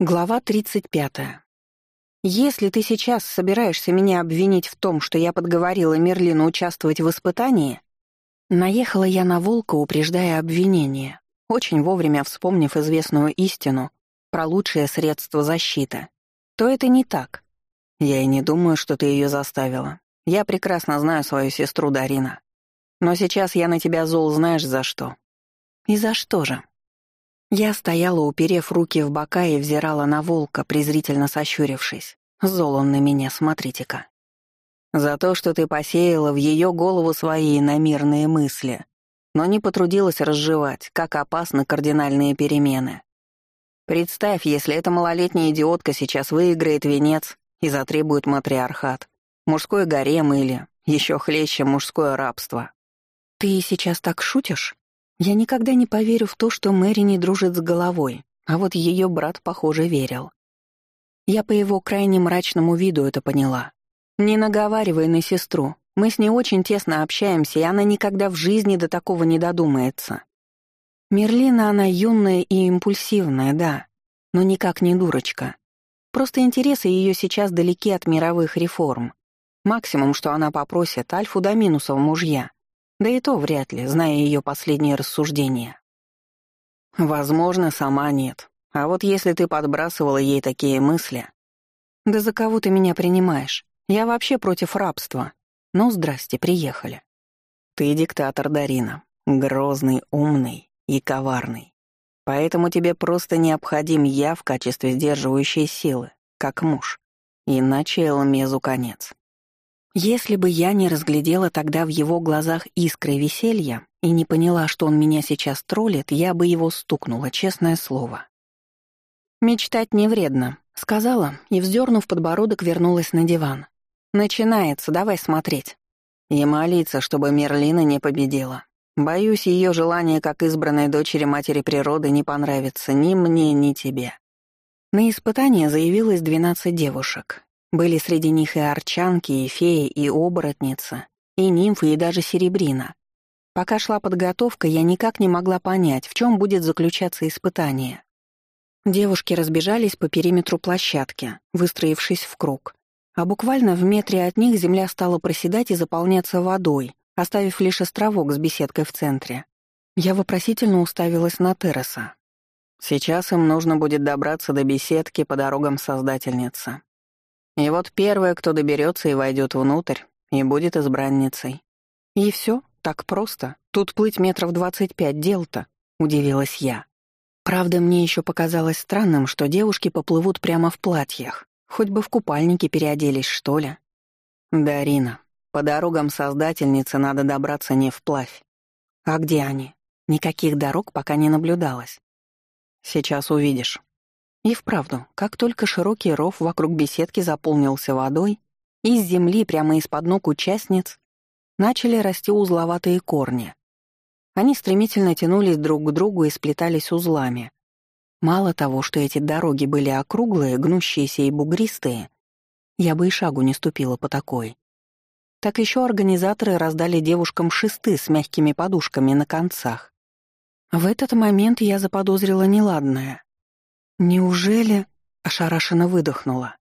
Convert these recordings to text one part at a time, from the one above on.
Глава 35. Если ты сейчас собираешься меня обвинить в том, что я подговорила Мерлину участвовать в испытании, наехала я на волка, упреждая обвинение, очень вовремя вспомнив известную истину про лучшее средство защиты, то это не так. Я и не думаю, что ты ее заставила. Я прекрасно знаю свою сестру Дарина. Но сейчас я на тебя зол знаешь за что. И за что же? Я стояла, уперев руки в бока и взирала на волка, презрительно сощурившись. Зол он на меня, смотрите-ка. За то, что ты посеяла в ее голову свои иномирные мысли, но не потрудилась разжевать, как опасны кардинальные перемены. Представь, если эта малолетняя идиотка сейчас выиграет венец и затребует матриархат, мужской гарем или, еще хлеще, мужское рабство. «Ты сейчас так шутишь?» Я никогда не поверю в то, что Мэри не дружит с головой, а вот ее брат, похоже, верил. Я по его крайне мрачному виду это поняла. Не наговаривай на сестру. Мы с ней очень тесно общаемся, и она никогда в жизни до такого не додумается. Мерлина она юная и импульсивная, да, но никак не дурочка. Просто интересы ее сейчас далеки от мировых реформ. Максимум, что она попросит, альфу до минуса в мужья. Да и то вряд ли, зная ее последние рассуждения. Возможно, сама нет. А вот если ты подбрасывала ей такие мысли... Да за кого ты меня принимаешь? Я вообще против рабства. Ну, здрасте, приехали. Ты диктатор, Дарина. Грозный, умный и коварный. Поэтому тебе просто необходим я в качестве сдерживающей силы, как муж. Иначе Элмезу конец. Если бы я не разглядела тогда в его глазах искры веселья и не поняла, что он меня сейчас троллит, я бы его стукнула, честное слово. «Мечтать не вредно», — сказала и, вздернув подбородок, вернулась на диван. «Начинается, давай смотреть». И молиться, чтобы Мерлина не победила. Боюсь, ее желание как избранной дочери матери природы не понравится ни мне, ни тебе. На испытание заявилось двенадцать девушек. Были среди них и арчанки, и феи, и оборотница, и нимфы, и даже серебрина. Пока шла подготовка, я никак не могла понять, в чем будет заключаться испытание. Девушки разбежались по периметру площадки, выстроившись в круг. А буквально в метре от них земля стала проседать и заполняться водой, оставив лишь островок с беседкой в центре. Я вопросительно уставилась на Терраса. Сейчас им нужно будет добраться до беседки по дорогам Создательницы. И вот первая, кто доберется и войдет внутрь, и будет избранницей. И все, так просто. Тут плыть метров двадцать пять дел-то, удивилась я. Правда, мне еще показалось странным, что девушки поплывут прямо в платьях. Хоть бы в купальнике переоделись, что ли. Дарина, по дорогам Создательницы надо добраться не вплавь. А где они? Никаких дорог пока не наблюдалось. Сейчас увидишь. И вправду, как только широкий ров вокруг беседки заполнился водой, из земли прямо из-под ног участниц начали расти узловатые корни. Они стремительно тянулись друг к другу и сплетались узлами. Мало того, что эти дороги были округлые, гнущиеся и бугристые, я бы и шагу не ступила по такой. Так еще организаторы раздали девушкам шесты с мягкими подушками на концах. В этот момент я заподозрила неладное. «Неужели?» — ошарашенно выдохнула.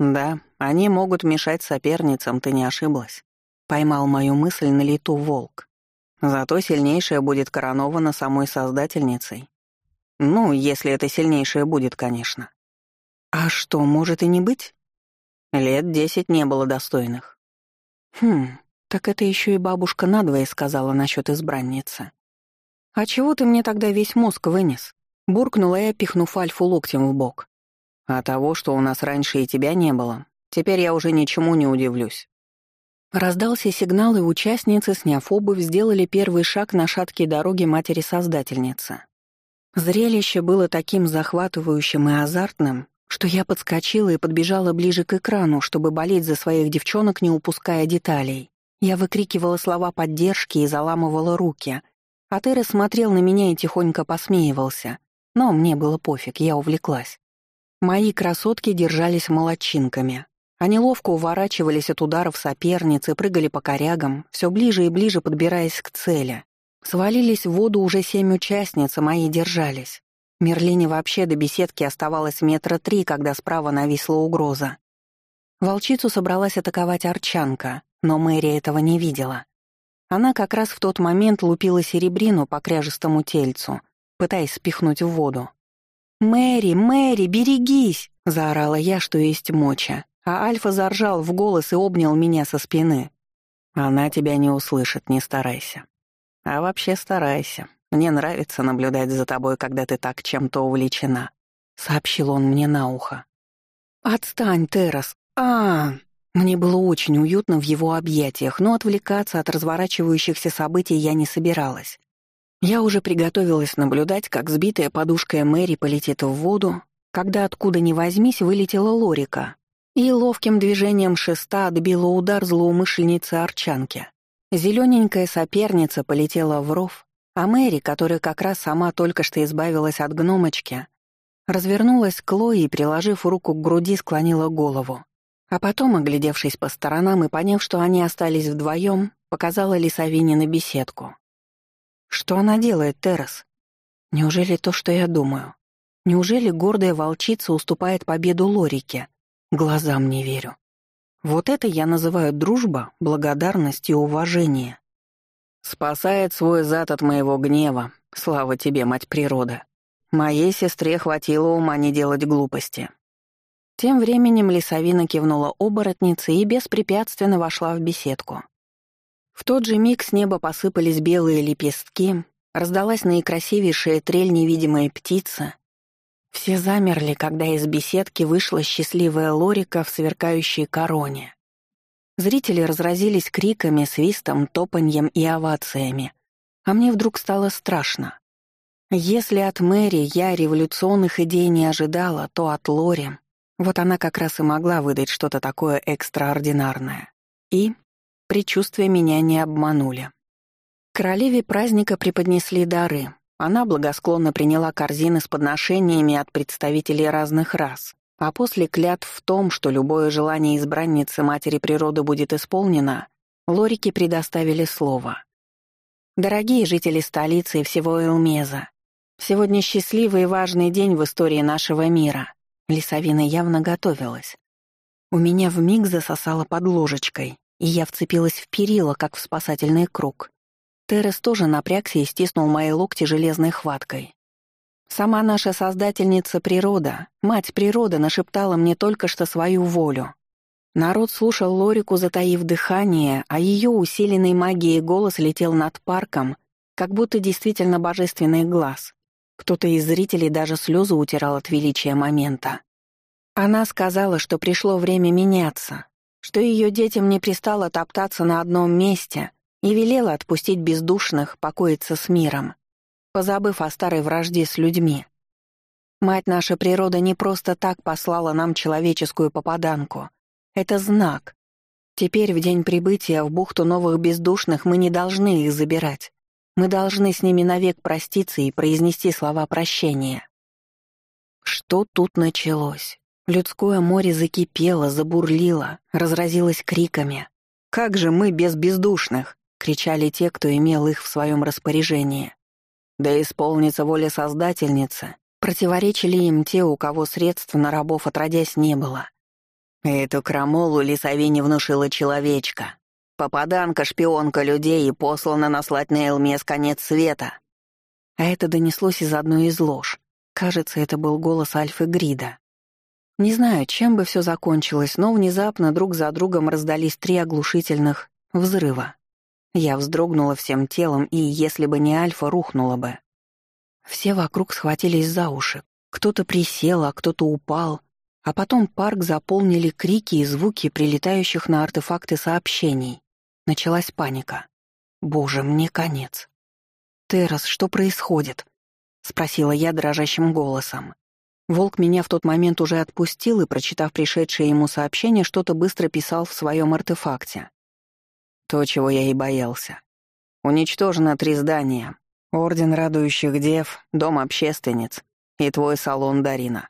«Да, они могут мешать соперницам, ты не ошиблась», — поймал мою мысль на лету волк. «Зато сильнейшая будет коронована самой Создательницей. Ну, если это сильнейшая будет, конечно». «А что, может и не быть?» Лет десять не было достойных. «Хм, так это еще и бабушка надвое сказала насчет избранницы. А чего ты мне тогда весь мозг вынес?» Буркнула я, пихнув Альфу локтем в бок. «А того, что у нас раньше и тебя не было, теперь я уже ничему не удивлюсь». Раздался сигнал, и участницы, сняв обувь, сделали первый шаг на шаткой дороге матери-создательницы. Зрелище было таким захватывающим и азартным, что я подскочила и подбежала ближе к экрану, чтобы болеть за своих девчонок, не упуская деталей. Я выкрикивала слова поддержки и заламывала руки, а Террес смотрел на меня и тихонько посмеивался — но мне было пофиг, я увлеклась. Мои красотки держались молодчинками. Они ловко уворачивались от ударов соперницы, прыгали по корягам, все ближе и ближе подбираясь к цели. Свалились в воду уже семь участниц, а мои держались. Мерлине вообще до беседки оставалось метра три, когда справа нависла угроза. Волчицу собралась атаковать Арчанка, но Мэри этого не видела. Она как раз в тот момент лупила серебрину по кряжестому тельцу, пытаясь спихнуть в воду. «Мэри, Мэри, берегись!» — заорала я, что есть моча, а Альфа заржал в голос и обнял меня со спины. «Она тебя не услышит, не старайся. А вообще старайся. Мне нравится наблюдать за тобой, когда ты так чем-то увлечена», — сообщил он мне на ухо. «Отстань, Террас, а, Мне было очень уютно в его объятиях, но отвлекаться от разворачивающихся событий я не собиралась. Я уже приготовилась наблюдать, как сбитая подушкой Мэри полетит в воду, когда откуда ни возьмись вылетела Лорика и ловким движением шеста отбила удар злоумышленницы Арчанки. Зелененькая соперница полетела в ров, а Мэри, которая как раз сама только что избавилась от гномочки, развернулась к Лои и, приложив руку к груди, склонила голову. А потом, оглядевшись по сторонам и поняв, что они остались вдвоем, показала Лисовине на беседку. «Что она делает, Террас? Неужели то, что я думаю? Неужели гордая волчица уступает победу Лорике? Глазам не верю. Вот это я называю дружба, благодарность и уважение. Спасает свой зад от моего гнева. Слава тебе, мать природа. Моей сестре хватило ума не делать глупости. Тем временем Лисовина кивнула оборотнице и беспрепятственно вошла в беседку. В тот же миг с неба посыпались белые лепестки, раздалась наикрасивейшая трель невидимая птица. Все замерли, когда из беседки вышла счастливая Лорика в сверкающей короне. Зрители разразились криками, свистом, топаньем и овациями. А мне вдруг стало страшно. Если от Мэри я революционных идей не ожидала, то от Лори вот она как раз и могла выдать что-то такое экстраординарное. И предчувствия меня не обманули. Королеве праздника преподнесли дары. Она благосклонно приняла корзины с подношениями от представителей разных рас, а после клятв в том, что любое желание избранницы Матери Природы будет исполнено, Лорике предоставили слово. «Дорогие жители столицы и всего Элмеза, сегодня счастливый и важный день в истории нашего мира. Лисовина явно готовилась. У меня вмиг засосало под ложечкой, и я вцепилась в перила, как в спасательный круг. Террес тоже напрягся и стиснул мои локти железной хваткой. Сама наша создательница природа, мать природа, нашептала мне только что свою волю. Народ слушал Лорику, затаив дыхание, а ее усиленный магией голос летел над парком, как будто действительно божественный глаз. Кто-то из зрителей даже слезы утирал от величия момента. Она сказала, что пришло время меняться, что ее детям не пристало топтаться на одном месте и велела отпустить бездушных покоиться с миром, позабыв о старой вражде с людьми. Мать наша природа не просто так послала нам человеческую попаданку. Это знак. Теперь, в день прибытия в бухту новых бездушных, мы не должны их забирать. Мы должны с ними навек проститься и произнести слова прощения. Что тут началось? Людское море закипело, забурлило, разразилось криками. «Как же мы без бездушных!» — кричали те, кто имел их в своем распоряжении. Да исполнится воля Создательницы, противоречили им те, у кого средств на рабов отродясь не было. Эту крамолу лесовине внушила человечка, Попаданка, шпионка людей и послана наслать на Элмес конец света. А это донеслось из одной из лож. Кажется, это был голос Альфы Грида. Не знаю, чем бы все закончилось, но внезапно друг за другом раздались три оглушительных взрыва. Я вздрогнула всем телом, и, если бы не Альфа, рухнула бы. Все вокруг схватились за уши. Кто-то присел, а кто-то упал. А потом парк заполнили крики и звуки прилетающих на артефакты сообщений. Началась паника. «Боже, мне конец». «Террас, что происходит?» — спросила я дрожащим голосом. Волк меня в тот момент уже отпустил и, прочитав пришедшее ему сообщение, что-то быстро писал в своем артефакте. То, чего я и боялся. Уничтожено три здания. Орден радующих дев, дом общественниц и твой салон Дарина.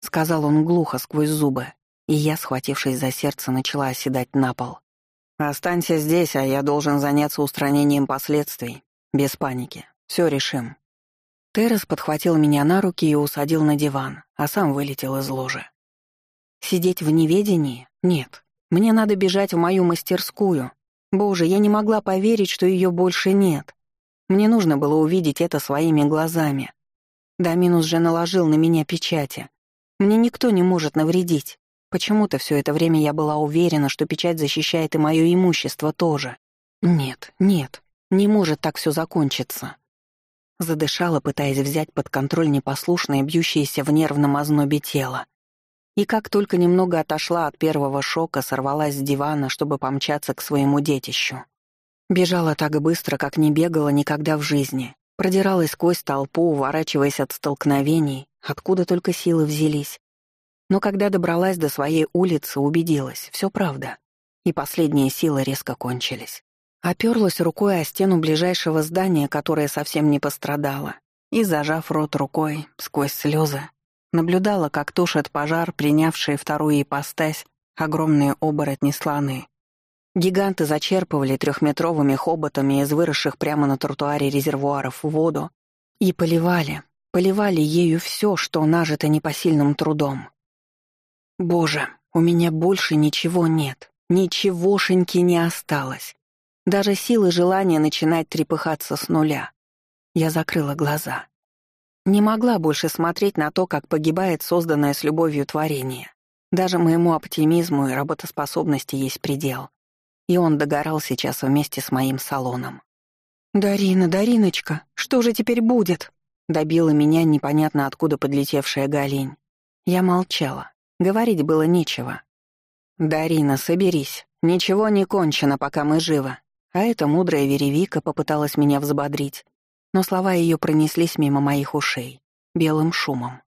Сказал он глухо сквозь зубы, и я, схватившись за сердце, начала оседать на пол. «Останься здесь, а я должен заняться устранением последствий. Без паники. Все решим». Террес подхватил меня на руки и усадил на диван, а сам вылетел из ложи. Сидеть в неведении? Нет. Мне надо бежать в мою мастерскую. Боже, я не могла поверить, что ее больше нет. Мне нужно было увидеть это своими глазами. Да, минус же наложил на меня печати. Мне никто не может навредить. Почему-то все это время я была уверена, что печать защищает и мое имущество тоже. Нет, нет, не может так все закончиться. Задышала, пытаясь взять под контроль непослушное, бьющееся в нервном ознобе тело. И как только немного отошла от первого шока, сорвалась с дивана, чтобы помчаться к своему детищу. Бежала так быстро, как не бегала никогда в жизни. Продиралась сквозь толпу, уворачиваясь от столкновений, откуда только силы взялись. Но когда добралась до своей улицы, убедилась, все правда. И последние силы резко кончились. Оперлась рукой о стену ближайшего здания, которое совсем не пострадало, и, зажав рот рукой, сквозь слезы, наблюдала, как тушат пожар, принявшие вторую ипостась, огромные оборотни слоны. Гиганты зачерпывали трехметровыми хоботами из выросших прямо на тротуаре резервуаров воду и поливали, поливали ею все, что нажито непосильным трудом. Боже, у меня больше ничего нет, ничегошеньки не осталось. Даже силы желания начинать трепыхаться с нуля. Я закрыла глаза. Не могла больше смотреть на то, как погибает созданное с любовью творение. Даже моему оптимизму и работоспособности есть предел. И он догорал сейчас вместе с моим салоном. «Дарина, Дариночка, что же теперь будет?» Добила меня непонятно откуда подлетевшая Галень. Я молчала. Говорить было нечего. «Дарина, соберись. Ничего не кончено, пока мы живы». А эта мудрая веревика попыталась меня взбодрить, но слова ее пронеслись мимо моих ушей, белым шумом.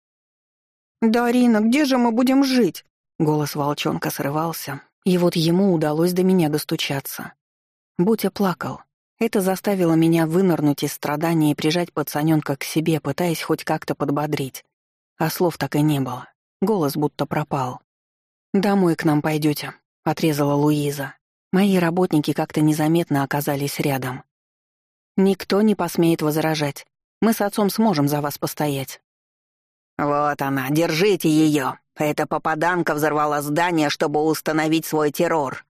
«Дарина, где же мы будем жить?» Голос волчонка срывался, и вот ему удалось до меня достучаться. Бутя плакал. Это заставило меня вынырнуть из страдания и прижать пацанёнка к себе, пытаясь хоть как-то подбодрить. А слов так и не было. Голос будто пропал. «Домой к нам пойдете», — отрезала Луиза. Мои работники как-то незаметно оказались рядом. «Никто не посмеет возражать. Мы с отцом сможем за вас постоять». «Вот она, держите ее. Эта попаданка взорвала здание, чтобы установить свой террор».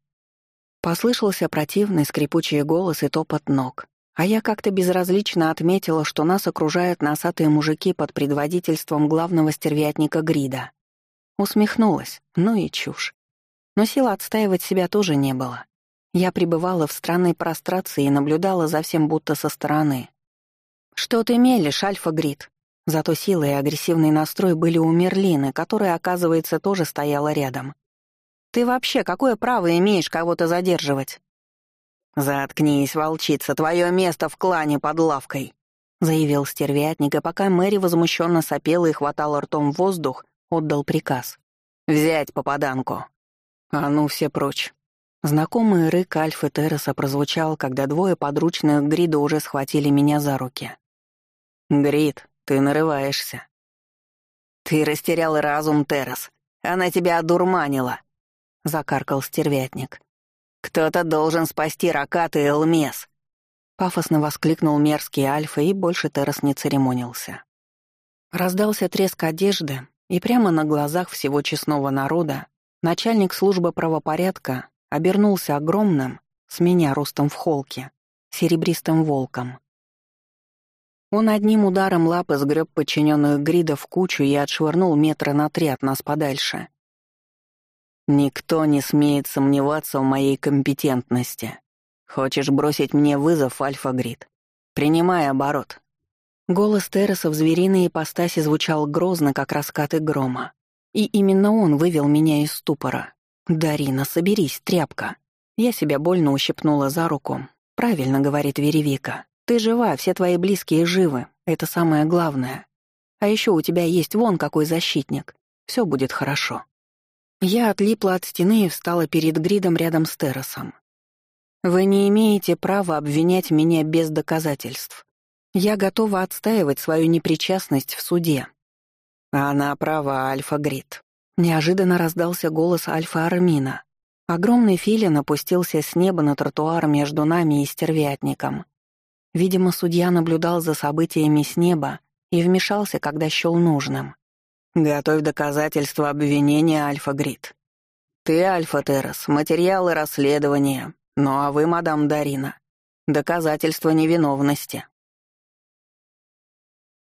Послышался противный скрипучий голос и топот ног. А я как-то безразлично отметила, что нас окружают носатые мужики под предводительством главного стервятника Грида. Усмехнулась. Ну и чушь. Но сил отстаивать себя тоже не было. Я пребывала в странной прострации и наблюдала за всем будто со стороны. «Что ты мелешь, Альфа-Грид?» Зато сила и агрессивный настрой были у Мерлины, которая, оказывается, тоже стояла рядом. «Ты вообще какое право имеешь кого-то задерживать?» «Заткнись, волчица, твое место в клане под лавкой», — заявил стервятник, и пока Мэри возмущенно сопела и хватала ртом воздух, отдал приказ. «Взять попаданку». «А ну все прочь». Знакомый рык Альфы Терреса прозвучал, когда двое подручных Грида уже схватили меня за руки. «Грид, ты нарываешься». «Ты растерял разум, Террес. Она тебя одурманила», — закаркал стервятник. «Кто-то должен спасти Ракат и Элмес». Пафосно воскликнул мерзкий Альфа, и больше Террас не церемонился. Раздался треск одежды, и прямо на глазах всего честного народа начальник службы правопорядка обернулся огромным, с меня ростом в холке, серебристым волком. Он одним ударом лапы сгреб подчиненных Грида в кучу и отшвырнул метра на три от нас подальше. «Никто не смеет сомневаться в моей компетентности. Хочешь бросить мне вызов, Альфа-Грид? Принимай оборот, Голос Терреса в звериной ипостаси звучал грозно, как раскаты грома. И именно он вывел меня из ступора. «Дарина, соберись, тряпка». Я себя больно ущипнула за руку. «Правильно, — говорит Веревика. Ты жива, все твои близкие живы. Это самое главное. А еще у тебя есть вон какой защитник. Все будет хорошо». Я отлипла от стены и встала перед Гридом рядом с Террасом. «Вы не имеете права обвинять меня без доказательств. Я готова отстаивать свою непричастность в суде. Она права, Альфа-Грид. Неожиданно раздался голос Альфа Армина. Огромный филин опустился с неба на тротуар между нами и стервятником. Видимо, судья наблюдал за событиями с неба и вмешался, когда счёл нужным. «Готовь доказательства обвинения, Альфа Грид. Ты, Альфа Террас, материалы расследования. Ну а вы, мадам Дарина, доказательства невиновности».